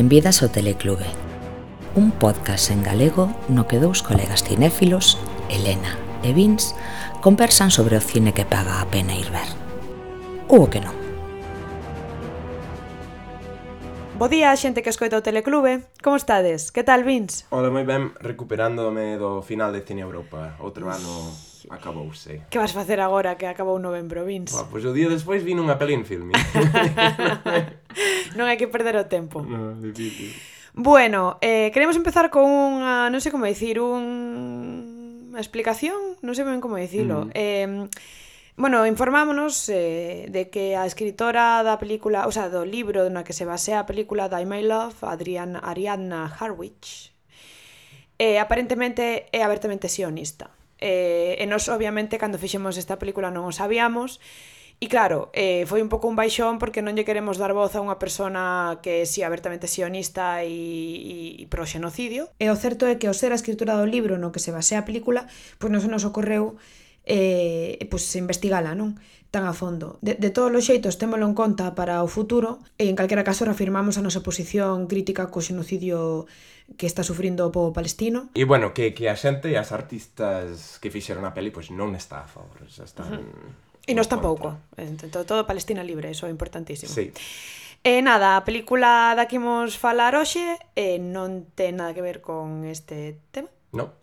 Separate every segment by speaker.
Speaker 1: Benvidas ao Teleclube Un podcast en galego no que dous colegas cinéfilos, Elena e Vins, conversan sobre o cine que paga a pena ir ver Ou o que non
Speaker 2: Bo día, xente que escoita o Teleclube. Como estades? Que tal, Vins?
Speaker 3: Ola, moi ben, recuperándome do final de Cine Europa. Outro ano Acabouse.
Speaker 2: Que vas facer agora que acabou novembro, Vince?
Speaker 3: Ba, pois o día despois vino unha pelín filme.
Speaker 2: non hai que perder o tempo.
Speaker 3: No, difícil.
Speaker 2: Bueno, eh, queremos empezar con unha, non sei como dicir, un... unha explicación, non sei ben como dicilo.
Speaker 3: Mm.
Speaker 2: Eh, Bueno, informámonos eh, de que a escritora da película, o sea, do libro na que se basea a película Die My Love, Adriana, Ariadna Harwich, eh, aparentemente é abertamente sionista. Eh, e nos, obviamente, cando fixemos esta película non o sabíamos, E claro, eh, foi un pouco un baixón porque non lle queremos dar voz a unha persona que é si sí, abertamente sionista e, e, e pro xenocidio. E o certo é que ao ser a escritura do libro no que se basea a película, pois non se nos ocorreu e, pois, investigala, non? tan a fondo. De, de todos os xeitos, témolo en conta para o futuro e en calquera caso reafirmamos a nosa posición crítica co xenocidio que está sufrindo o povo palestino.
Speaker 3: E bueno, que, que a xente e as artistas que fixeron a peli pois non está a favor, xa están... Uh -huh.
Speaker 2: E nós tampouco. Entón, todo Palestina libre, iso é importantísimo.
Speaker 3: Sí.
Speaker 2: E nada, a película da que imos falar hoxe eh, non ten nada que ver con este tema.
Speaker 3: No.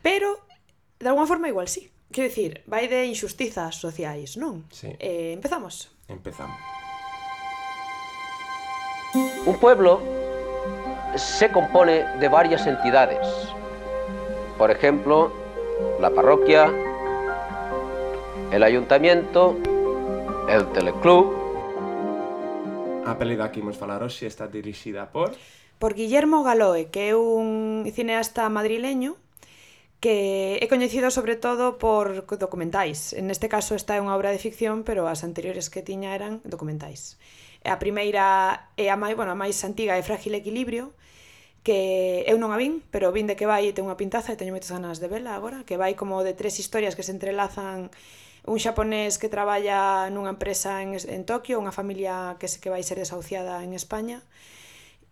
Speaker 2: Pero, de alguma forma, igual sí. Quero dicir, vai de injustizas sociais, non?
Speaker 3: Sí.
Speaker 2: Eh, empezamos.
Speaker 3: Empezamos.
Speaker 4: Un pueblo se compone de varias entidades. Por ejemplo, la parroquia, el ayuntamiento, el teleclub.
Speaker 3: A peli da que imos falar hoxe está dirixida por...
Speaker 2: Por Guillermo Galoe, que é un cineasta madrileño que é coñecido sobre todo por documentais. En este caso esta é unha obra de ficción, pero as anteriores que tiña eran documentais. A primeira é a máis, bueno, a máis antiga é Frágil Equilibrio, que eu non a vin, pero vin de que vai e ten unha pintaza e teño moitas ganas de vela agora, que vai como de tres historias que se entrelazan un xaponés que traballa nunha empresa en, en Tokio, unha familia que se que vai ser desahuciada en España,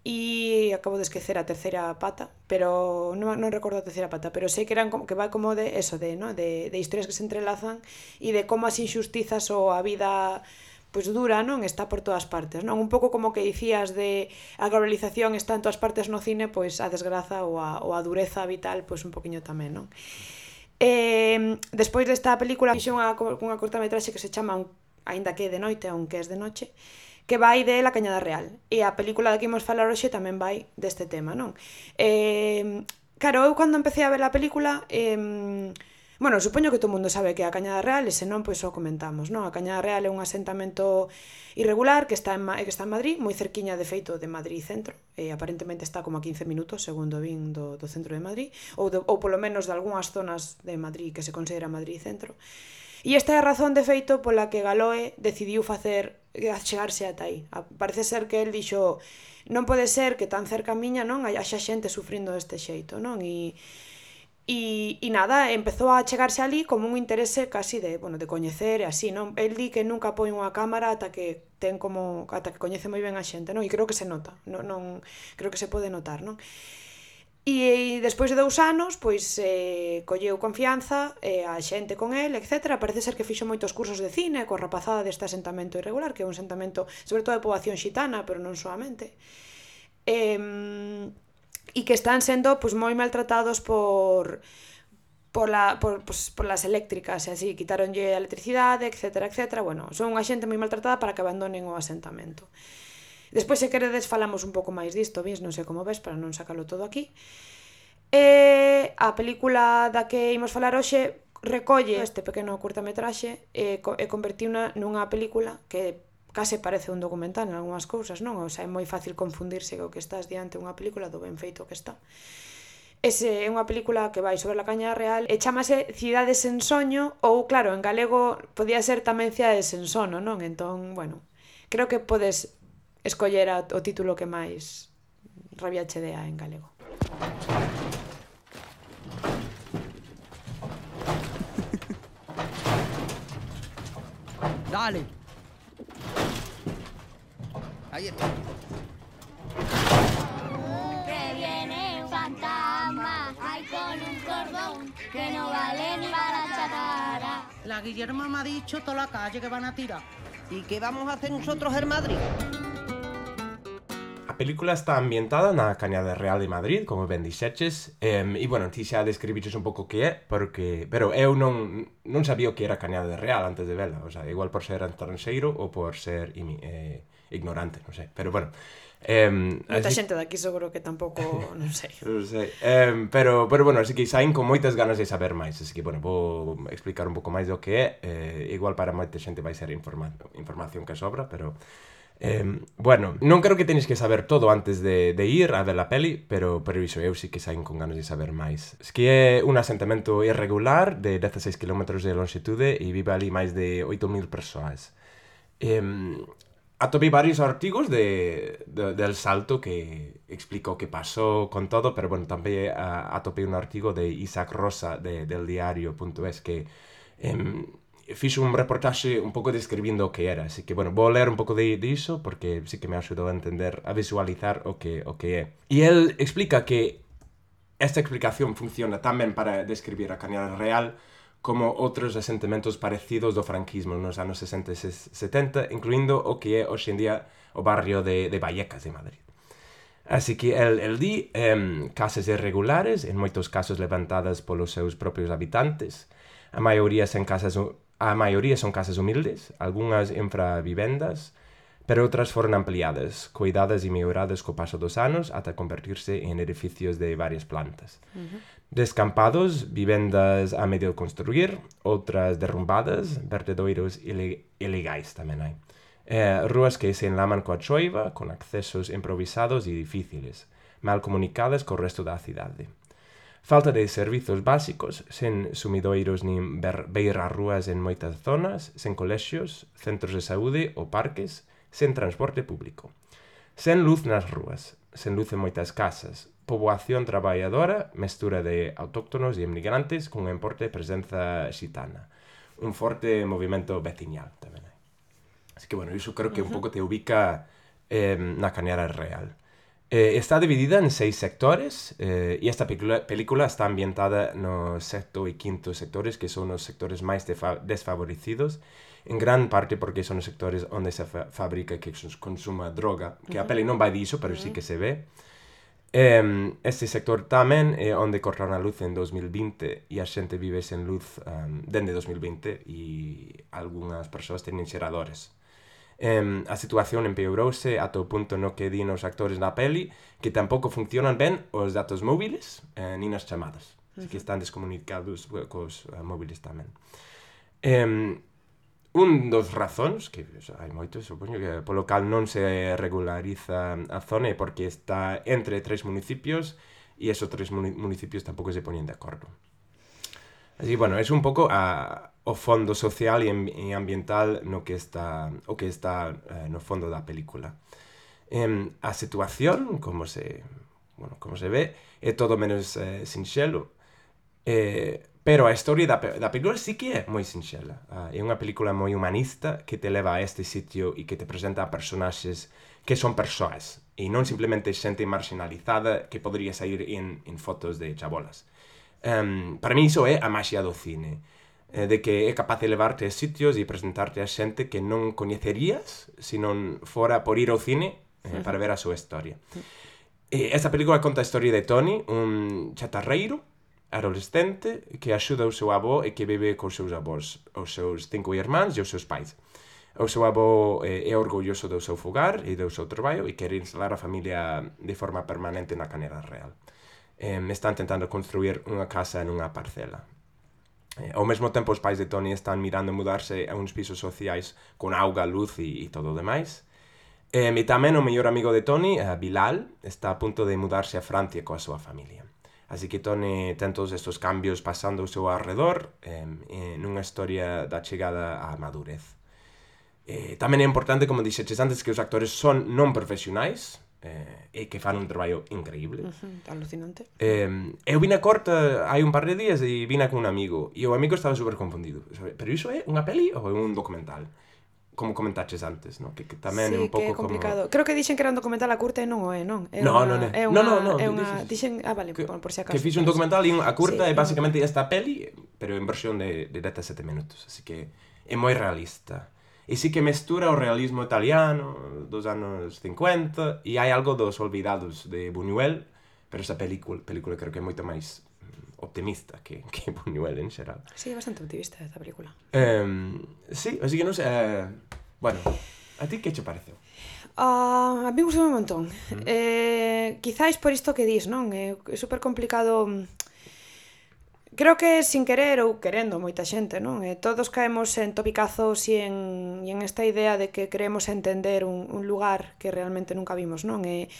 Speaker 2: e acabo de esquecer a terceira pata, pero non, non recordo a terceira pata, pero sei que eran como, que va como de eso, de, ¿no? de, de historias que se entrelazan e de como as injustizas ou a vida pois dura, non? Está por todas partes, non? Un pouco como que dicías de a globalización está en todas partes no cine, pois a desgraza ou a, ou a dureza vital, pois un poquinho tamén, non? Eh, despois desta película fixo unha, unha cortometraxe que se chama Ainda que de noite, aunque es de noche, que vai de La Cañada Real. E a película de que imos falar hoxe tamén vai deste tema, non? Eh, claro, eu cando empecé a ver a película... Eh, Bueno, supoño que todo mundo sabe que a Cañada Real, e senón, pois o comentamos, non? A Cañada Real é un asentamento irregular que está en, que está en Madrid, moi cerquiña, de feito, de Madrid centro. E aparentemente está como a 15 minutos, segundo vin, do, do centro de Madrid, ou, do, ou polo menos de algunhas zonas de Madrid que se considera Madrid centro. E esta é a razón de feito pola que Galoe decidiu facer eh, chegarse ata aí. Parece ser que el dixo non pode ser que tan cerca miña non haxa xente sufrindo deste xeito, non? E E, e nada, empezou a chegarse ali como un interese casi de, bueno, de coñecer e así, non? El di que nunca poi unha cámara ata que ten como ata que coñece moi ben a xente, non? E creo que se nota, non, non creo que se pode notar, non? E, e despois de dous anos, pois eh, colleu confianza eh, a xente con el, etc. Parece ser que fixo moitos cursos de cine coa rapazada deste asentamento irregular, que é un asentamento sobre todo de poboación xitana, pero non solamente. Eh, e que están sendo pois, moi maltratados por por, la, por, pues, por las eléctricas, e así, quitaronlle a electricidade, etc, etc. Bueno, son unha xente moi maltratada para que abandonen o asentamento. Despois, se queredes, falamos un pouco máis disto, vis, non sei como ves, para non sacalo todo aquí. E a película da que imos falar hoxe recolle este pequeno curtametraxe e, e convertiuna nunha película que case parece un documental en algunhas cousas, non? O sea, é moi fácil confundirse co que estás diante unha película do ben feito que está. Ese é unha película que vai sobre a caña real e chamase Cidades en soño ou, claro, en galego podía ser tamén Cidades en sono, non? Entón, bueno, creo que podes escoller o título que máis rabia che dea en galego.
Speaker 5: Dale. Ahí está. fantasma, hay con un cordón que no vale ni para la chatarra.
Speaker 6: La Guillermo me ha dicho toda la calle que van a tirar. ¿Y qué vamos a hacer nosotros en Madrid?
Speaker 3: película está ambientada na Cañada Real de Madrid, como ben dixeches, um, e, bueno, ti xa describiches un pouco que é, porque, pero eu non, non sabía que era Cañada Real antes de vela, o sea, igual por ser estranxeiro ou por ser eh, ignorante, non sei, pero bueno.
Speaker 2: Um, Moita así... xente daqui seguro que tampouco, non sei.
Speaker 3: non sei. Um, pero, pero bueno, así que saín con moitas ganas de saber máis, así que, bueno, vou explicar un pouco máis do que é, eh, igual para moita xente vai ser informa información que sobra, pero... Eh, bueno, non creo que tenes que saber todo antes de, de ir a ver a peli, pero pero iso eu sí que saen con ganas de saber máis. Es que é un asentamento irregular de 16 km de longitude e vive ali máis de 8.000 persoas. Eh, atopei varios artigos de, de, del salto que explico que pasou con todo, pero bueno, tamén uh, un artigo de Isaac Rosa de, del diario.es que eh, Eh, fixo un reportaxe un pouco describindo o que era, así que, bueno, vou ler un pouco de, de iso porque sí que me axudou a entender, a visualizar o que, o que é. E el explica que esta explicación funciona tamén para describir a Cañada real como outros asentamentos parecidos do franquismo nos anos 60 e 70, incluindo o que é hoxe en día o barrio de, de Vallecas de Madrid. Así que el, el di em, casas irregulares, en moitos casos levantadas polos seus propios habitantes, a maioría sen casas A maioría son casas humildes, algunhas infravivendas, pero outras foron ampliadas, cuidadas e melloradas co paso dos anos ata convertirse en edificios de varias plantas. Uh -huh. Descampados, vivendas a medio construir, outras derrumbadas, vertedoiros ileg ilegais tamén hai. Eh, rúas que se enlaman coa choiva, con accesos improvisados e difíciles, mal comunicadas co resto da cidade. Falta de servizos básicos, sen sumidoiros nin beirarrúas en moitas zonas, sen colexios, centros de saúde ou parques, sen transporte público. Sen luz nas rúas, sen luz en moitas casas, poboación traballadora, mestura de autóctonos e emigrantes con importe presenza xitana. Un forte movimento veciñal tamén hai. Así que, bueno, iso creo que un pouco te ubica eh, na caneara real. Eh, está dividida en seis sectores eh, y esta película está ambientada en los sexto y quinto sectores, que son los sectores más desfavorecidos, en gran parte porque son los sectores donde se fa fabrica que se consuma droga, que uh -huh. a peli non vai diso, pero uh -huh. sí que se ve. Eh, este sector tamén é eh, onde cortaron a luz en 2020 e a xente vive sen luz um, dende 2020 e algunhas persoas teñen xeradores eh, a situación empeorouse ata o punto no que din os actores da peli que tampouco funcionan ben os datos móviles eh, nin as chamadas. Así que están descomunicados eh, cos uh, móviles tamén. Eh, un dos razóns, que o sea, hai moitos, supoño, que polo cal non se regulariza a zona é porque está entre tres municipios e esos tres municipios tampouco se poñen de acordo. Así, bueno, es un pouco a, ah, o fondo social e, e ambiental no que está o que está eh, no fondo da película. Eh, a situación, como se bueno, como se ve, é todo menos eh, sinxelo. Eh, pero a historia da, da película sí que é moi sinxela. Ah, é unha película moi humanista que te leva a este sitio e que te presenta a personaxes que son persoas e non simplemente xente marginalizada que podría sair en, en fotos de chabolas. Um, para mí iso é a maxia do cine eh, de que é capaz de levarte a sitios e presentarte a xente que non coñecerías se non fora por ir ao cine eh, para ver a súa historia. E eh, esta película conta a historia de Tony, un chatarreiro adolescente que axuda o seu avó e que vive cos seus avós, os seus cinco irmáns e os seus pais. O seu avó eh, é orgulloso do seu fogar e do seu traballo e quer instalar a familia de forma permanente na Canela Real eh, están tentando construir unha casa en unha parcela. Eh, ao mesmo tempo, os pais de Tony están mirando mudarse a uns pisos sociais con auga, luz e, e todo o demais. Eh, e tamén o mellor amigo de Tony, eh, Bilal, está a punto de mudarse a Francia coa súa familia. Así que Tony ten todos estes cambios pasando ao seu arredor eh, nunha historia da chegada á madurez. Eh, tamén é importante, como dixeches antes, que os actores son non profesionais, eh, e que fan un traballo increíble.
Speaker 2: Uh -huh, alucinante.
Speaker 3: Eh, eu vina corta hai un par de días e vine con un amigo e o amigo estaba super confundido. Sabe? Pero iso é unha peli ou é un documental? Como comentaches antes, no? que, que tamén
Speaker 2: sí, é
Speaker 3: un pouco
Speaker 2: complicado.
Speaker 3: Como...
Speaker 2: Creo que dixen que era un documental a curta e non o é, non? É
Speaker 3: no,
Speaker 2: una,
Speaker 3: non, é.
Speaker 2: é unha,
Speaker 3: no, no,
Speaker 2: no,
Speaker 3: é
Speaker 2: unha... Dixen, ah, vale,
Speaker 3: que,
Speaker 2: por, por si acaso.
Speaker 3: Que fixe un documental e a curta
Speaker 2: sí,
Speaker 3: é basicamente esta peli, pero en versión de, de 17 minutos. Así que é moi realista. E sí que mestura o realismo italiano dos anos 50 e hai algo dos Olvidados de Buñuel, pero esa película, película creo que é moito máis mm, optimista que, que Buñuel en xeral.
Speaker 2: Sí, bastante optimista esta película.
Speaker 3: Um, sí, así que non sei... Uh, bueno, a ti que che pareceu?
Speaker 2: Uh, a mí gustou un montón. Mm. Eh, quizáis por isto que dis, non? Eh, é super complicado mm, Creo que sin querer ou querendo moita xente, non? Eh, todos caemos en topicazos e en, e en esta idea de que queremos entender un, un lugar que realmente nunca vimos, non? E,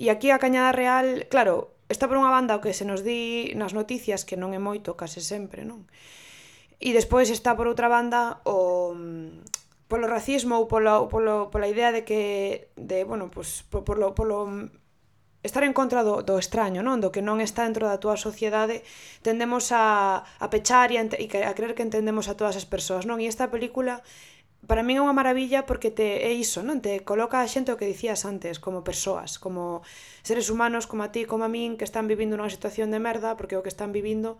Speaker 2: e aquí a Cañada Real, claro, está por unha banda o que se nos di nas noticias que non é moito case sempre, non? E despois está por outra banda o polo racismo ou polo, polo, pola idea de que de, bueno, pues, polo, polo estar en contra do, do extraño, non? Do que non está dentro da túa sociedade, tendemos a, a pechar e a, e a creer que entendemos a todas as persoas, non? E esta película para min é unha maravilla porque te é iso, non? Te coloca a xente o que dicías antes, como persoas, como seres humanos como a ti, como a min, que están vivindo unha situación de merda, porque é o que están vivindo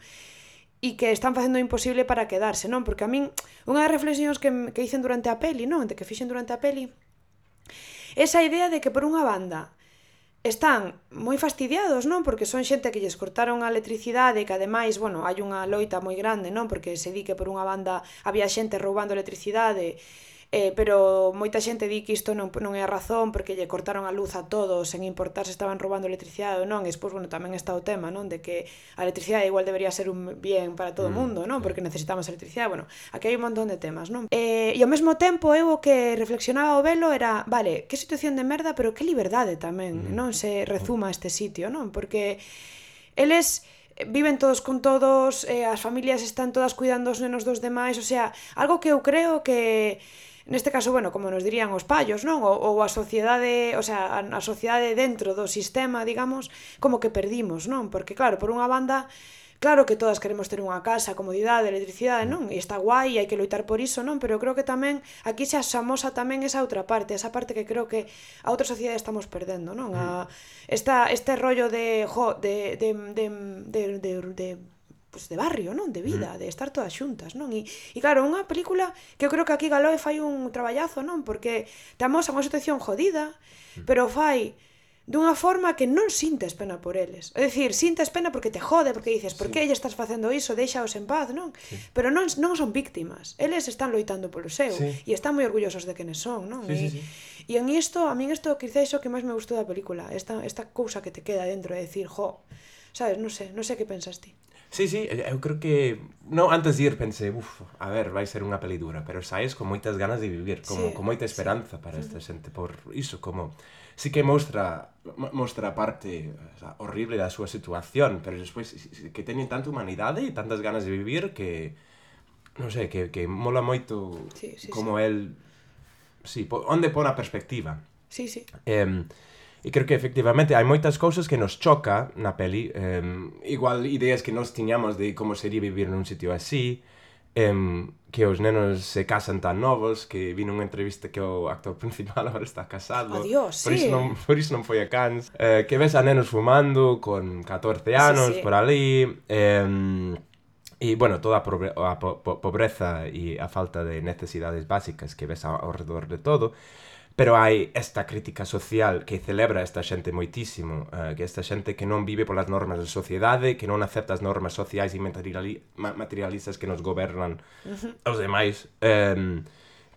Speaker 2: e que están facendo o imposible para quedarse, non? Porque a min, unha das reflexións que, que dicen durante a peli, non? De que fixen durante a peli, esa idea de que por unha banda están moi fastidiados, non? Porque son xente que lles cortaron a electricidade e que ademais, bueno, hai unha loita moi grande, non? Porque se di que por unha banda había xente roubando electricidade eh, pero moita xente di que isto non, non é a razón porque lle cortaron a luz a todos sen importar se estaban roubando electricidade ou non, e despois, bueno, tamén está o tema, non, de que a electricidade igual debería ser un bien para todo o mm. mundo, non, porque necesitamos electricidade, bueno, aquí hai un montón de temas, non? Eh, e ao mesmo tempo eu o que reflexionaba o velo era, vale, que situación de merda, pero que liberdade tamén, mm. non se rezuma a este sitio, non? Porque eles viven todos con todos, eh, as familias están todas cuidando os nenos dos demais, o sea, algo que eu creo que Neste caso, bueno, como nos dirían os payos, non? Ou, ou a sociedade, o sea, a, a sociedade dentro do sistema, digamos, como que perdimos, non? Porque claro, por unha banda, Claro que todas queremos ter unha casa, comodidade, electricidade, non? E está guai, hai que loitar por iso, non? Pero eu creo que tamén aquí se asamosa tamén esa outra parte, esa parte que creo que a outra sociedade estamos perdendo, non? A mm. esta este rollo de jo, de de de de, de, de pues, de barrio, non? De vida, mm. de estar todas xuntas, non? E, e claro, unha película que eu creo que aquí Galoe fai un traballazo, non? Porque te amosa unha situación jodida, mm. pero fai dunha forma que non sintes pena por eles. É dicir, sintes pena porque te jode, porque dices, por que lle estás facendo iso, deixaos en paz, non? Sí. Pero non, non son víctimas, eles están loitando polo seu
Speaker 3: sí.
Speaker 2: e están moi orgullosos de quen son, non?
Speaker 3: Sí,
Speaker 2: e,
Speaker 3: sí, sí.
Speaker 2: e en isto, a min isto quizá iso que máis me gustou da película, esta, esta cousa que te queda dentro de decir, jo, sabes, non sei, non sei que pensas ti.
Speaker 3: Sí, sí, eh, eu creo que No, antes de ir pensei, uf, a ver, vai ser unha peli dura, pero saes con moitas ganas de vivir, como
Speaker 2: sí,
Speaker 3: con moita esperanza sí. para esta xente por iso, como sí que mostra mostra a parte o sea, horrible da súa situación, pero despois que teñen tanta humanidade e tantas ganas de vivir que non sei, que, que mola moito
Speaker 2: sí, sí,
Speaker 3: como sí. el sí, po, onde pon a perspectiva.
Speaker 2: Sí, sí.
Speaker 3: Eh, E creo que efectivamente hai moitas cousas que nos choca na peli, um, igual ideas que nos tiñamos de como sería vivir nun sitio así, um, que os nenos se casan tan novos que vi nunha entrevista que o actor principal agora está casado.
Speaker 2: Adiós,
Speaker 3: por
Speaker 2: sí.
Speaker 3: Iso non, por iso non foi a Cans. Eh, que ves a nenos fumando con 14 anos
Speaker 2: sí, sí.
Speaker 3: por ali. Eh, e, bueno, toda a, pobre, a po, po, pobreza e a falta de necesidades básicas que ves ao redor de todo. Pero hai esta crítica social que celebra esta xente moitísimo, uh, que esta xente que non vive polas normas da sociedade, que non acepta as normas sociais e materiali materialistas que nos gobernan uh -huh. os demais, um,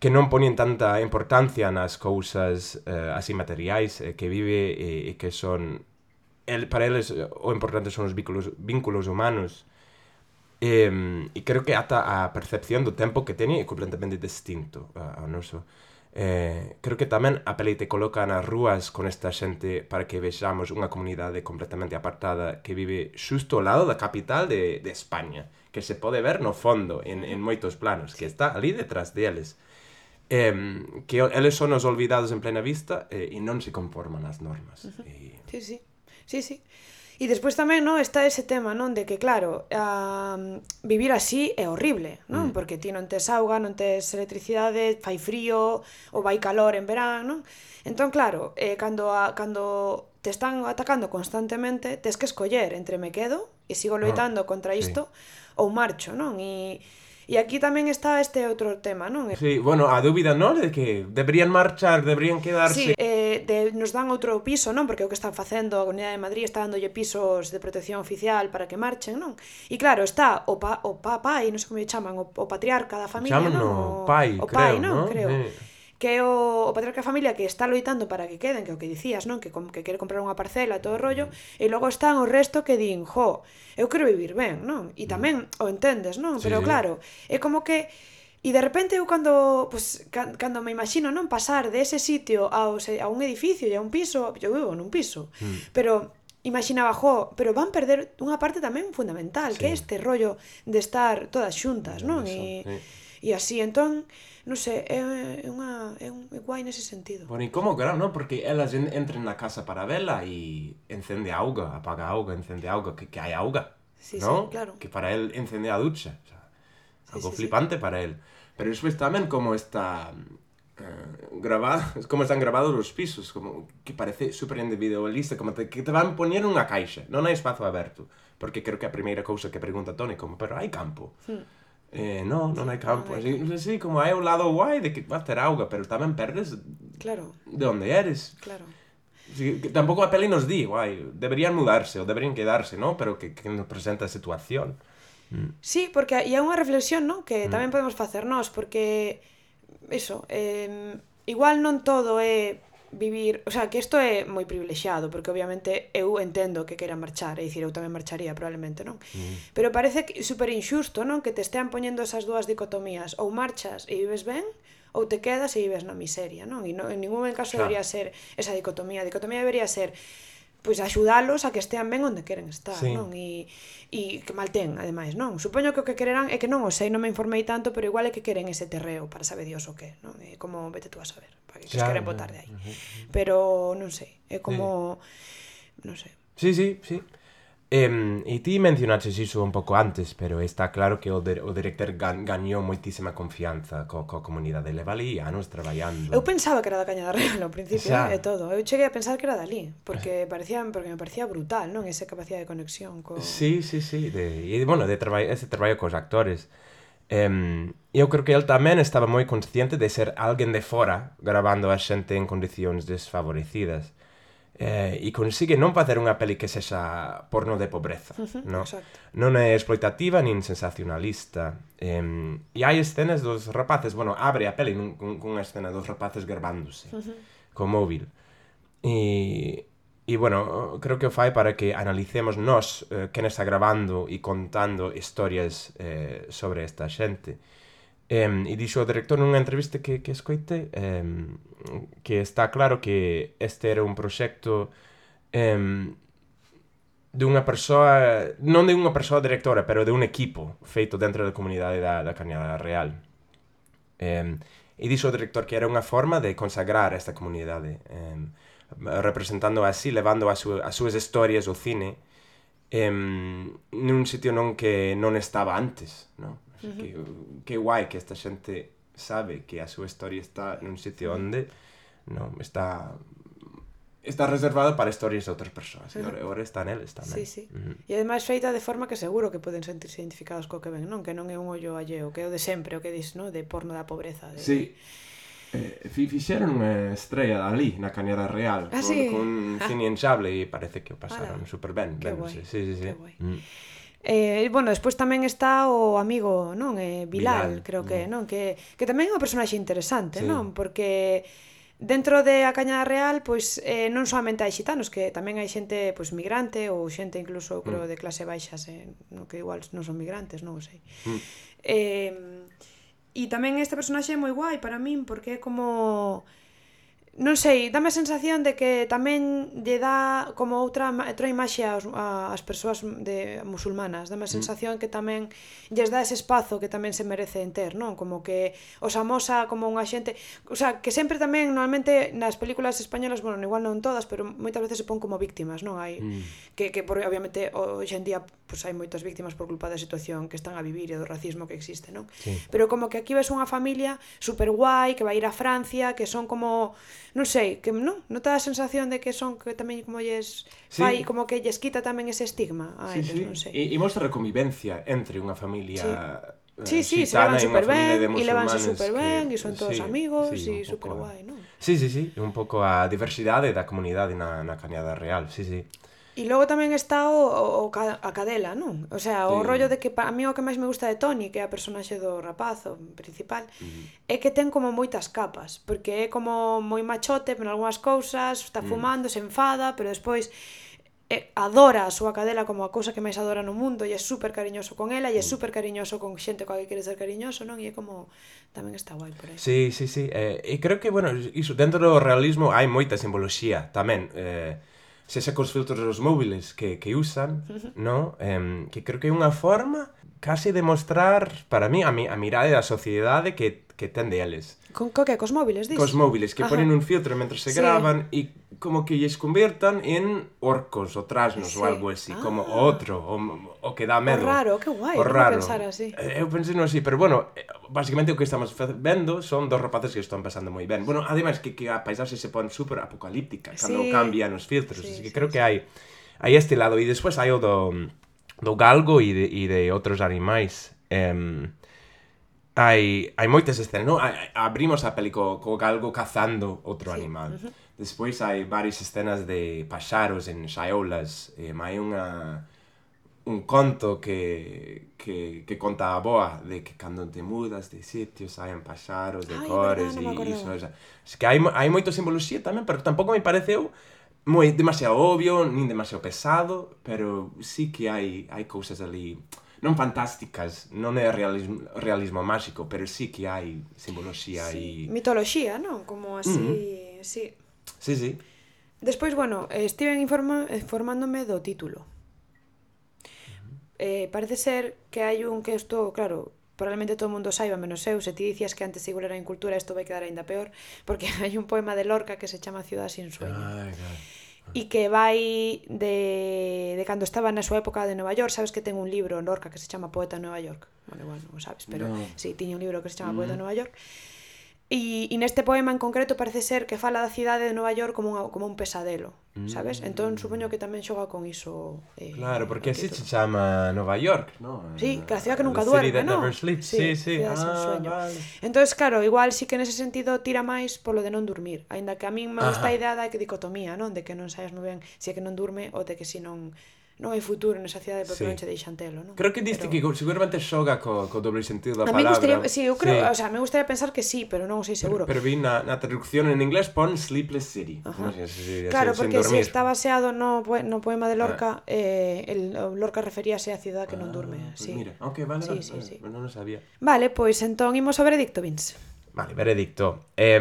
Speaker 3: que non poñen tanta importancia nas cousas uh, así materiais uh, que vive e, e que son... El, para eles o importante son os vínculos, vínculos humanos, E, e creo que ata a percepción do tempo que teñen é completamente distinto ao noso. Eh, creo que tamén a peli te coloca nas rúas con esta xente para que vexamos unha comunidade completamente apartada que vive xusto ao lado da capital de, de España, que se pode ver no fondo, en, en moitos planos, que está ali detrás deles. Eh, que eles son os olvidados en plena vista eh, e non se conforman as normas. Uh -huh. e...
Speaker 2: Sí, sí. Sí, sí. E despois tamén, non, está ese tema, non, de que claro, a, vivir así é horrible, non? Mm. Porque ti non tes auga, non tes electricidade, fai frío, ou vai calor en verán, non? Entón, claro, eh, cando, a, cando te están atacando constantemente, tes que escoller entre me quedo e sigo ah, loitando ah, contra isto sí. ou marcho, non? E E aquí tamén está este outro tema, non?
Speaker 3: Sí, bueno, a dúbida, non? De que deberían marchar, deberían quedarse...
Speaker 2: Sí, eh, de, nos dan outro piso, non? Porque o que están facendo a Comunidade de Madrid está dándolle pisos de protección oficial para que marchen, non? E claro, está o, pa, o papá, e non sei como lle chaman, o, o patriarca da familia,
Speaker 3: chaman,
Speaker 2: non?
Speaker 3: O pai,
Speaker 2: o pai, creo,
Speaker 3: non?
Speaker 2: creo.
Speaker 3: Eh
Speaker 2: que é o, o patriarca da familia que está loitando para que queden, que o que dicías, non? Que, com, que quere comprar unha parcela, todo o rollo, mm. e logo están o resto que din, jo, eu quero vivir ben, non? E mm. tamén o entendes, non?
Speaker 3: Sí,
Speaker 2: Pero claro, é como que E de repente eu cando, pues, cando me imagino non pasar de ese sitio ao, a un edificio e a un piso, eu vivo nun piso, mm. pero imaginaba, jo, pero van perder unha parte tamén fundamental, sí. que é este rollo de estar todas xuntas, non? E, sí. e así, entón, non sei, é, é unha é un é guai nese sentido.
Speaker 3: Bueno, e como claro, non? Porque elas en, entren na casa para vela e encende auga, apaga auga, encende auga, que, que hai auga.
Speaker 2: Sí,
Speaker 3: ¿no?
Speaker 2: sí, claro.
Speaker 3: Que para él encende a ducha. O sea,
Speaker 2: sí,
Speaker 3: algo
Speaker 2: sí,
Speaker 3: flipante
Speaker 2: sí.
Speaker 3: para él. Pero despois tamén como está eh, Uh, grabado, como están grabados os pisos, como que parece super individualista, como te, que te van poñer unha caixa, non hai espazo aberto, porque creo que a primeira cousa que pregunta Tony como, pero hai campo.
Speaker 2: Sí
Speaker 3: eh, no, non hai campo. Ah, Así, sí, como hai un lado guai de que vas ter auga, pero tamén perdes
Speaker 2: claro.
Speaker 3: de onde eres.
Speaker 2: Claro.
Speaker 3: Sí, que tampouco a peli nos di, guai, deberían mudarse ou deberían quedarse, ¿no? Pero que, que nos presenta a situación.
Speaker 2: Mm. Sí, porque hai unha reflexión, ¿no? Que mm. tamén podemos facer nós, porque eso, eh, igual non todo é vivir, o sea, que isto é moi privilexiado, porque obviamente eu entendo que queira marchar, é dicir, eu tamén marcharía probablemente, non? Mm. Pero parece que super injusto, non? Que te estean poñendo esas dúas dicotomías, ou marchas e vives ben, ou te quedas e vives na miseria, non? E no, en ningún caso claro. debería ser esa dicotomía, a dicotomía debería ser pois axudalos a que estean ben onde queren estar, sí. non? E, e que malten, ademais, non? Supoño que o que quererán é que non o sei, non me informei tanto, pero igual é que queren ese terreo para saber Dios o que, non? É como vete tú a saber, para que, claro, queren botar de aí. Uh -huh. Pero non sei, é como sí. non sei.
Speaker 3: Sí, sí, sí. Um, e ti mencionaches iso un pouco antes, pero está claro que o, de, o director gan, gañou moitísima confianza co, co comunidade. Leva ali anos traballando.
Speaker 2: Eu pensaba que era da Caña da Real ao principio Xa. e todo. Eu cheguei a pensar que era dali, porque eh. parecía, porque me parecía brutal, non? Esa capacidade de conexión co...
Speaker 3: Sí, sí, sí. De, e, bueno, de traballo, ese traballo cos actores. Um, eu creo que el tamén estaba moi consciente de ser alguén de fora grabando a xente en condicións desfavorecidas eh, e consigue non facer unha peli que sexa porno de pobreza,
Speaker 2: uh -huh,
Speaker 3: no?
Speaker 2: Exacto.
Speaker 3: Non é exploitativa nin sensacionalista. Eh, e hai escenas dos rapaces, bueno, abre a peli nun, cun, cunha escena dos rapaces garbándose uh -huh. co móvil. E, e, bueno, creo que o fai para que analicemos nós eh, quen está grabando e contando historias eh, sobre esta xente. Um, e dixo o director nunha entrevista que, que escoite um, que está claro que este era un proxecto um, de unha persoa, non de unha persoa directora, pero de un equipo feito dentro da comunidade da, da Cañada Real. Um, e dixo o director que era unha forma de consagrar esta comunidade, um, representando así, levando as, su, as súas historias ao cine um, nun sitio non que non estaba antes, non? Uh -huh. que, que guai que esta xente sabe que a súa historia está nun sitio onde non está está reservado para historias de outras persoas. E agora está neles tamén.
Speaker 2: Sí, sí. Uh -huh. E ademais feita de forma que seguro que poden sentirse identificados co que ven, non? Que non é un ollo alleo, que é o de sempre, o que dis, non? De porno da pobreza. De...
Speaker 3: Sí. Eh, fixeron unha estrella ali na Cañada Real
Speaker 2: ah,
Speaker 3: con,
Speaker 2: sí?
Speaker 3: con
Speaker 2: ah.
Speaker 3: cine enxable e parece que o pasaron ah, super ben. ben. Sí, sí, sí. Que guai.
Speaker 2: Mm. Eh, bueno, despois tamén está o amigo, non? Eh, Bilal, Bilal, creo que, mm. non? Que, que tamén é un personaxe interesante, sí. non? Porque dentro de a Cañada Real, pois eh, non solamente hai xitanos, que tamén hai xente pois migrante ou xente incluso mm. creo mm. de clase baixa, eh, no que igual non son migrantes, non o sei. Mm. Eh, e tamén este personaxe é moi guai para min porque é como non sei, dame a sensación de que tamén lle dá como outra outra imaxe aos, a, as persoas de musulmanas, dame a mm. sensación que tamén lles dá ese espazo que tamén se merece ter, non? Como que os amosa como unha xente, o sea, que sempre tamén normalmente nas películas españolas, bueno, igual non todas, pero moitas veces se pon como víctimas, non? Hai mm. que que por, obviamente hoxe en día pois pues, hai moitas víctimas por culpa da situación que están a vivir e do racismo que existe, non?
Speaker 3: Sí.
Speaker 2: Pero como que aquí ves unha familia super guai que vai ir a Francia, que son como non sei, que non, non te dá a sensación de que son que tamén como lles
Speaker 3: sí.
Speaker 2: fai como que lles quita tamén ese estigma a
Speaker 3: sí,
Speaker 2: eles,
Speaker 3: sí.
Speaker 2: non sei.
Speaker 3: E, e mostra a convivencia entre unha familia sí. Eh,
Speaker 2: sí, sí, se levan super ben, e levanse super ben, e son todos
Speaker 3: sí,
Speaker 2: amigos,
Speaker 3: sí,
Speaker 2: e super guai, non?
Speaker 3: Sí, sí, sí, un pouco a diversidade da comunidade na, na Cañada Real, sí, sí.
Speaker 2: E logo tamén está o, o, a cadela, non? O sea, o
Speaker 3: sí.
Speaker 2: rollo de que para mí o que máis me gusta de Tony, que é a personaxe do rapaz, o principal,
Speaker 3: uh -huh.
Speaker 2: é que ten como moitas capas, porque é como moi machote en algunhas cousas, está
Speaker 3: mm.
Speaker 2: fumando, uh -huh. se enfada, pero despois eh, adora a súa cadela como a cousa que máis adora no mundo e é super cariñoso con ela e é
Speaker 3: mm.
Speaker 2: super cariñoso con xente coa que quere ser cariñoso, non? E é como tamén está guai por aí.
Speaker 3: Sí, sí, sí. Eh, e creo que, bueno, iso, dentro do realismo hai moita simboloxía tamén. Eh, sexa cos filtros dos móviles que, que usan, no? Eh, que creo que é unha forma case de mostrar, para mí, a, mi, a mirada da sociedade que, que ten deles.
Speaker 2: Con co que? Cos móviles, dis?
Speaker 3: Cos móviles, que
Speaker 2: Ajá.
Speaker 3: ponen un filtro mentre se
Speaker 2: sí.
Speaker 3: gravan e como que lles convertan en orcos ou trasnos
Speaker 2: sí.
Speaker 3: ou algo así,
Speaker 2: ah.
Speaker 3: como outro, o, o que dá medo.
Speaker 2: O raro, que guai,
Speaker 3: o raro.
Speaker 2: pensar así.
Speaker 3: Eh, eu pensei no así, pero bueno, eh, basicamente o que estamos vendo son dos rapaces que están pasando moi ben. Bueno, ademais que, que a paisaxe se pon super apocalíptica
Speaker 2: sí.
Speaker 3: cando cambian os filtros,
Speaker 2: sí,
Speaker 3: así que
Speaker 2: sí,
Speaker 3: creo
Speaker 2: sí.
Speaker 3: que hai hai este lado e despois hai o do, do galgo e de, e de outros animais. Um, hai, hai moitas escenas, non? Abrimos a peli co, co galgo cazando outro
Speaker 2: sí.
Speaker 3: animal. Uh -huh Despois hai varias escenas de paxaros en xaolas. e eh, hai unha un conto que, que, que conta a boa de que cando te mudas de sitio saen paxaros de
Speaker 2: Ai,
Speaker 3: cores
Speaker 2: verdad,
Speaker 3: e iso. Xa. Es que hai, hai moito simboloxía tamén, pero tampouco me pareceu moi demasiado obvio, nin demasiado pesado, pero sí que hai, hai cousas ali non fantásticas, non é realismo, realismo máxico, pero sí que hai simboloxía
Speaker 2: sí.
Speaker 3: e...
Speaker 2: Mitoloxía, non? Como así... Mm -hmm. Sí.
Speaker 3: Sí, sí.
Speaker 2: Despois, bueno, estiven informa informándome do título. Eh, parece ser que hai un que isto, claro, probablemente todo o mundo saiba menos eu, se ti dicías que antes igual era incultura, isto vai quedar aínda peor, porque hai un poema de Lorca que se chama Ciudad sin sueño.
Speaker 3: Ah, claro.
Speaker 2: E que vai de, de cando estaba na súa época de Nova York, sabes que ten un libro Lorca que se chama Poeta en Nova York. Bueno, igual non o sabes, pero
Speaker 3: no.
Speaker 2: si sí, tiña un libro que se chama mm. Poeta en Nova York. E, e neste poema en concreto parece ser que fala da cidade de Nova York como, unha, como un pesadelo, mm. sabes? Entón supoño que tamén xoga con iso... Eh,
Speaker 3: claro, porque así se chama Nova York, no?
Speaker 2: Sí, que a cidade que nunca duerme, no?
Speaker 3: Never sleeps. Sí, sí,
Speaker 2: sí.
Speaker 3: Ah,
Speaker 2: sueño.
Speaker 3: Vale.
Speaker 2: Entón, claro, igual sí que nese sentido tira máis polo de non dormir, aínda que a min me gusta a idea da dicotomía, non? De que non sabes moi ben se si é que non durme ou de que si non non hai futuro nesa cidade porque
Speaker 3: sí.
Speaker 2: non che deixan telo, non?
Speaker 3: Creo que diste
Speaker 2: pero...
Speaker 3: que seguramente xoga co, co doble sentido da
Speaker 2: a
Speaker 3: palabra.
Speaker 2: Gustaría, sí, eu creo,
Speaker 3: sí.
Speaker 2: o sea, me gustaría pensar que sí, pero non sei seguro.
Speaker 3: Pero, pero vi na, na traducción en inglés pon Sleepless City.
Speaker 2: Non
Speaker 3: sei, si, si,
Speaker 2: claro, porque se está baseado no, no poema de Lorca, ah. eh, el, Lorca referíase á cidade que non ah, durme.
Speaker 3: Ah, pues
Speaker 2: sí.
Speaker 3: Mira, ok, vale,
Speaker 2: sí,
Speaker 3: vale,
Speaker 2: sí,
Speaker 3: vale,
Speaker 2: sí.
Speaker 3: non o sabía.
Speaker 2: Vale, pois pues, entón imos ao veredicto, Vince.
Speaker 3: Vale, veredicto. Eh,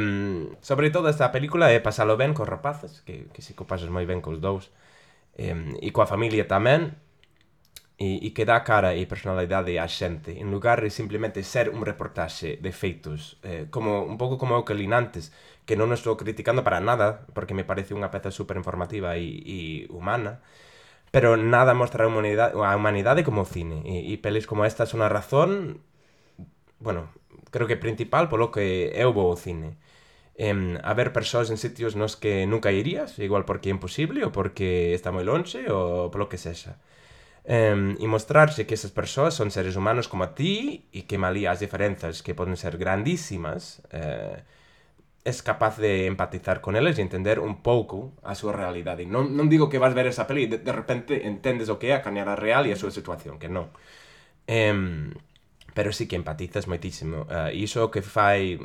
Speaker 3: sobre todo esta película é eh, pasalo ben cos rapaces, que, que si co pasas moi ben cos dous um, e coa familia tamén, e, e que dá cara e personalidade á xente, en lugar de simplemente ser un reportaxe de feitos, eh, como un pouco como eu que lin antes, que non estou criticando para nada, porque me parece unha peza super informativa e, e humana, pero nada mostra a humanidade, a humanidade como o cine, e, e pelis como esta son a razón, bueno, creo que principal polo que eu vou ao cine eh, haber persoas en sitios nos que nunca irías, igual porque é imposible ou porque está moi lonxe ou polo que sexa. Em, e mostrarse que esas persoas son seres humanos como a ti e que malía as diferenzas que poden ser grandísimas eh, es capaz de empatizar con eles e entender un pouco a súa realidade. Non, non digo que vas ver esa peli e de, de repente entendes o que é a cañada real e a súa situación, que non. Em, pero sí que empatizas moitísimo. Eh, uh, e iso que fai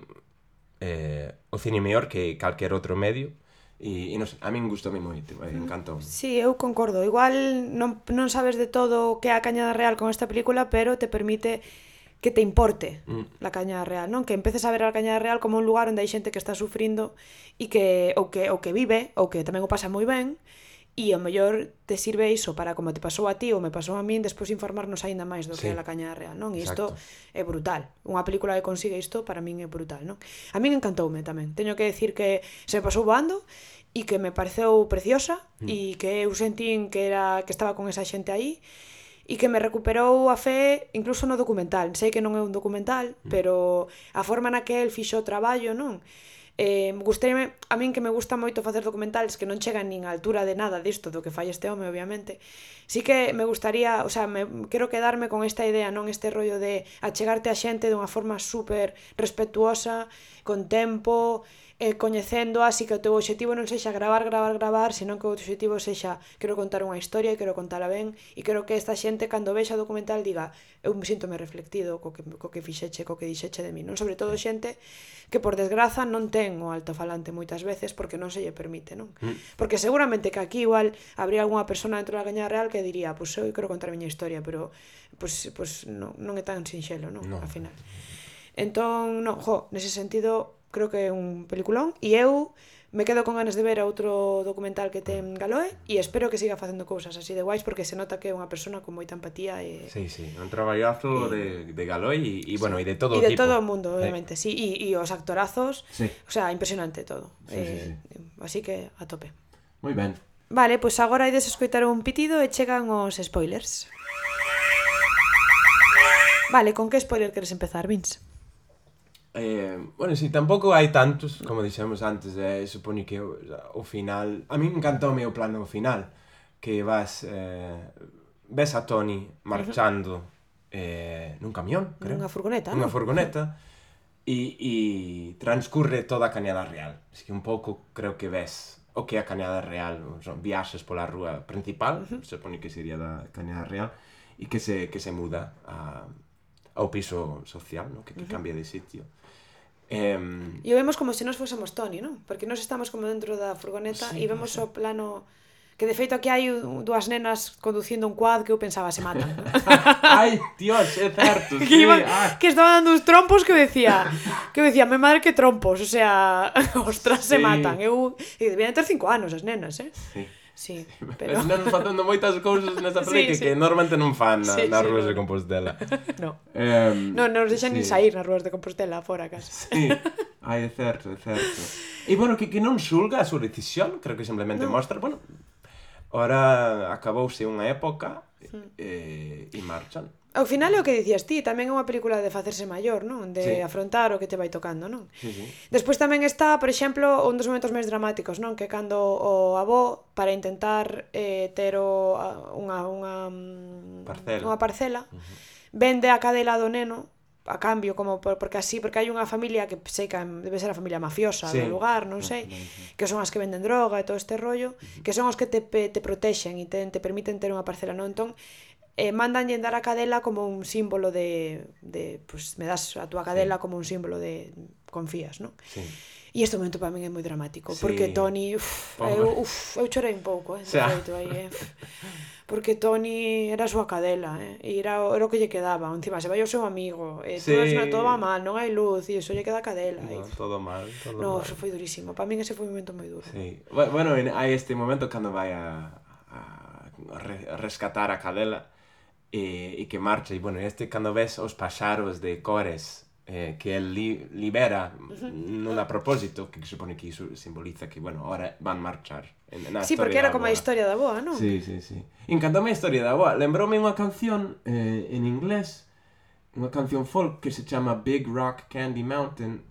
Speaker 3: eh, o cine mellor que calquer outro medio e, e nos, a min gusta moito, moito, eh, encantoume.
Speaker 2: Sí, eu concordo. Igual non, non sabes de todo o que é a Cañada Real con esta película, pero te permite que te importe
Speaker 3: mm.
Speaker 2: la Cañada Real, non? Que empeces a ver a Cañada Real como un lugar onde hai xente que está sufrindo e que ou que ou que vive ou que tamén o pasa moi ben E ao mellor te sirve iso para, como te pasou a ti ou me pasou a min, despois informarnos aínda máis do
Speaker 3: sí.
Speaker 2: que é a caña real, non? E isto é brutal. Unha película que consigue isto para min é brutal, non? A min encantoume tamén. Teño que decir que se me pasou voando e que me pareceu preciosa mm. e que eu sentín que era que estaba con esa xente aí e que me recuperou a fe incluso no documental. Sei que non é un documental, mm. pero a forma na que el fixo o traballo, non? Eh, gustaríame, a min que me gusta moito facer documentales que non chegan nin á altura de nada disto do que fai este home, obviamente. Sí que me gustaría, o sea, me, quero quedarme con esta idea, non este rollo de achegarte a xente dunha forma super respetuosa, con tempo, e coñecendo así que o teu obxectivo non sexa gravar, gravar, gravar, senón que o teu obxectivo sexa quero contar unha historia e quero contala ben e quero que esta xente cando vexa o documental diga eu me sinto-me reflectido co que, co que fixeche, co que dixeche de mí, non? Sobre todo xente que por desgraza non ten o altofalante moitas veces porque non se lle permite, non? Mm. Porque seguramente que aquí igual habría algunha persona dentro da caña real que diría, pois pues, eu quero contar a miña historia, pero pois, pois non, non é tan sinxelo, non?
Speaker 3: No.
Speaker 2: Al final. Entón, non, jo, nese sentido creo que é un peliculón e eu me quedo con ganas de ver outro documental que ten Galoe e espero que siga facendo cousas así de guais porque se nota que é unha persona con moita empatía e
Speaker 3: Sí, sí, un traballazo e... de, de Galoe e, e bueno, e de todo o tipo.
Speaker 2: E de todo o mundo, obviamente, sí, e, e os actorazos,
Speaker 3: sí.
Speaker 2: o sea, impresionante todo.
Speaker 3: Sí,
Speaker 2: eh, sí, sí. así que a tope.
Speaker 3: Moi ben.
Speaker 2: Vale, pois pues agora ides escoitar un pitido e chegan os spoilers. Vale, con que spoiler queres empezar, Vince?
Speaker 3: Eh, bueno, si, sí, tampouco hai tantos, como dixemos antes, eh, supoño que o, o final... A mí encantoume o plano final, que vas... Eh, ves a Tony marchando eh, nun camión, creo.
Speaker 2: Nunha furgoneta. Nunha
Speaker 3: furgoneta. E, e transcurre toda a Cañada Real. Así que un pouco creo que ves o que é a Cañada Real. Son viaxes pola rúa principal, uh -huh. supoño que sería da Cañada Real, e que se, que se muda a, ao piso social, no? que, que uh -huh. cambia de sitio. Eh...
Speaker 2: E o vemos como se nos fósemos Tony, non? Porque nos estamos como dentro da furgoneta
Speaker 3: sí,
Speaker 2: e vemos o plano que de feito aquí hai dúas nenas conducindo un quad que eu pensaba se matan.
Speaker 3: Ai, dios, é certo.
Speaker 2: que,
Speaker 3: sí,
Speaker 2: iban,
Speaker 3: ah.
Speaker 2: que estaba dando uns trompos que eu decía, que eu decía, me madre que trompos, o sea, ostras,
Speaker 3: sí.
Speaker 2: se matan. Eu, e debían ter cinco anos as nenas, eh?
Speaker 3: Sí.
Speaker 2: Sí,
Speaker 3: pero... Están facendo moitas cousas nesta peli sí, que,
Speaker 2: sí.
Speaker 3: que normalmente non fan na,
Speaker 2: sí,
Speaker 3: nas
Speaker 2: sí,
Speaker 3: ruas
Speaker 2: no.
Speaker 3: de Compostela.
Speaker 2: no.
Speaker 3: Eh,
Speaker 2: non, non nos deixan sí. nin sair nas ruas de Compostela, fora casa.
Speaker 3: Sí. Ai, é certo, é certo. E bueno, que, que non xulga a súa decisión, creo que simplemente
Speaker 2: no.
Speaker 3: mostra, bueno, ora acabouse unha época e, eh, e marchan.
Speaker 2: Ao final é o que dicías ti, tamén é unha película de facerse maior, non? De
Speaker 3: sí.
Speaker 2: afrontar o que te vai tocando, non?
Speaker 3: Uh -huh.
Speaker 2: Despois tamén está, por exemplo, un dos momentos máis dramáticos, non? Que cando o avó, para intentar eh, ter o, unha, unha, mm,
Speaker 3: parcela,
Speaker 2: unha parcela uh -huh. vende a cadela do neno a cambio, como por, porque así, porque hai unha familia que sei que debe ser a familia mafiosa
Speaker 3: sí.
Speaker 2: do lugar, non sei, que son as que venden droga e todo este rollo, uh -huh. que son os que te, te protexen e te, te permiten ter unha parcela, non? Entón, e mandan dar a cadela como un símbolo de, de pues, me das a túa cadela sí. como un símbolo de confías, non?
Speaker 3: Sí.
Speaker 2: E este momento para min é moi dramático,
Speaker 3: sí.
Speaker 2: porque Tony, uf,
Speaker 3: Pobre.
Speaker 2: eu, uf, eu chorei un pouco, eh, o
Speaker 3: sea.
Speaker 2: feito aí, eh. Porque Tony era a súa cadela, eh, e era, era o que lle quedaba, encima se vai o seu amigo, e eh,
Speaker 3: sí.
Speaker 2: todo, eso, todo va mal, non hai luz, e iso lle queda a cadela.
Speaker 3: No,
Speaker 2: e...
Speaker 3: todo mal, todo
Speaker 2: no,
Speaker 3: mal.
Speaker 2: eso foi durísimo, para min ese foi un momento moi duro.
Speaker 3: Sí. Bueno, hai este momento cando vai a, a rescatar a cadela, e, e que marcha. E, bueno, este cando ves os paxaros de cores eh, que el li, libera non a propósito, que supone que iso simboliza que, bueno, ahora van marchar. En, en
Speaker 2: sí, porque era como a historia da boa, non?
Speaker 3: Sí, sí, sí. Encantame a historia da boa. Lembroume unha canción eh, en inglés, unha canción folk que se chama Big Rock Candy Mountain,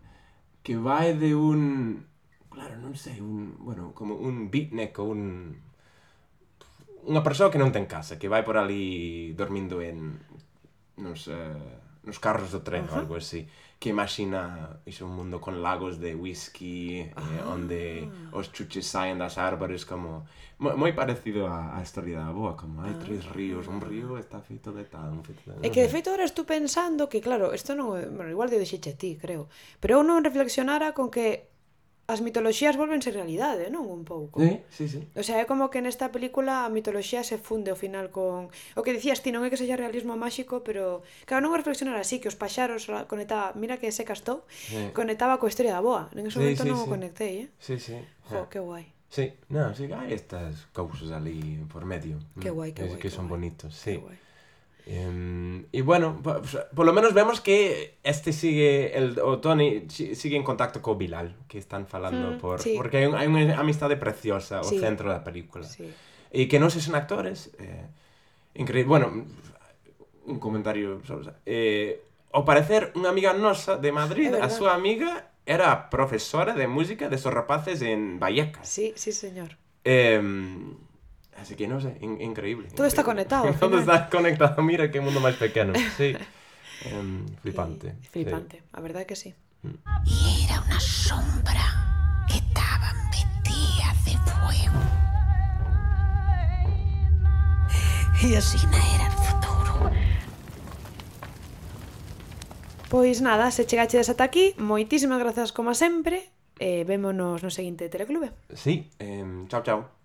Speaker 3: que vai de un... Claro, non sei, un... Bueno, como un beatnik ou un unha persoa que non ten casa, que vai por ali dormindo en nos, eh, nos carros do tren uh -huh. ou algo así, que imagina iso un mundo con lagos de whisky, eh, ah. onde os chuches saen das árbores como moi parecido á, á historia da boa, como hai ah. tres ríos, un río está feito de tal, un feito de...
Speaker 2: E que de feito ahora estou pensando que claro, isto non, bueno, igual de dixeche ti, creo, pero eu non reflexionara con que as mitoloxías volvense realidade, non? Un pouco.
Speaker 3: Sí, sí, sí.
Speaker 2: O sea, é como que nesta película a mitoloxía se funde ao final con... O que dicías ti non é que sexa realismo máxico, pero... Claro, non reflexionar así, que os paxaros conectaba... Mira que se castou,
Speaker 3: sí.
Speaker 2: conectaba coa historia da boa. En ese
Speaker 3: sí,
Speaker 2: momento
Speaker 3: sí,
Speaker 2: non
Speaker 3: sí.
Speaker 2: o conectei, eh?
Speaker 3: Sí, sí.
Speaker 2: Jo, que guai.
Speaker 3: Sí, non, sí, hai estas cousas ali por medio. Que
Speaker 2: guai,
Speaker 3: que
Speaker 2: guai.
Speaker 3: Que,
Speaker 2: que
Speaker 3: son
Speaker 2: guai.
Speaker 3: bonitos, sí.
Speaker 2: Que guai.
Speaker 3: Em, y bueno, po- pues, por lo menos vemos que este sigue, el, o Tony si- sigue en contacto con Bilal, que están falando
Speaker 2: Mm,
Speaker 3: por...
Speaker 2: sí.
Speaker 3: Porque hay, un- hay una amistad preciosa
Speaker 2: Sí.
Speaker 3: o centro da película.
Speaker 2: Sí.
Speaker 3: Y que no sé son actores. Eh, increíble. Bueno, un comentario eh, ao parecer unha amiga nosa de Madrid, a súa amiga era profesora de música de esos rapaces en Vallecas.
Speaker 2: Sí, sí, señor.
Speaker 3: Eh, así que no sé, in- increíble.
Speaker 2: Todo está conectado,
Speaker 3: Todo está conectado, mira qué mundo más pequeño. Sí. Em, flipante.
Speaker 2: Y- flipante, a verdade que sí.
Speaker 7: Y era una sombra que estaba vestida de fuego. Y así no era el futuro.
Speaker 2: Pois nada, se chegachedes ata aquí, moitísimas grazas como sempre, e vémonos no seguinte teleclube.
Speaker 3: Sí. Sí. em, chao, chao.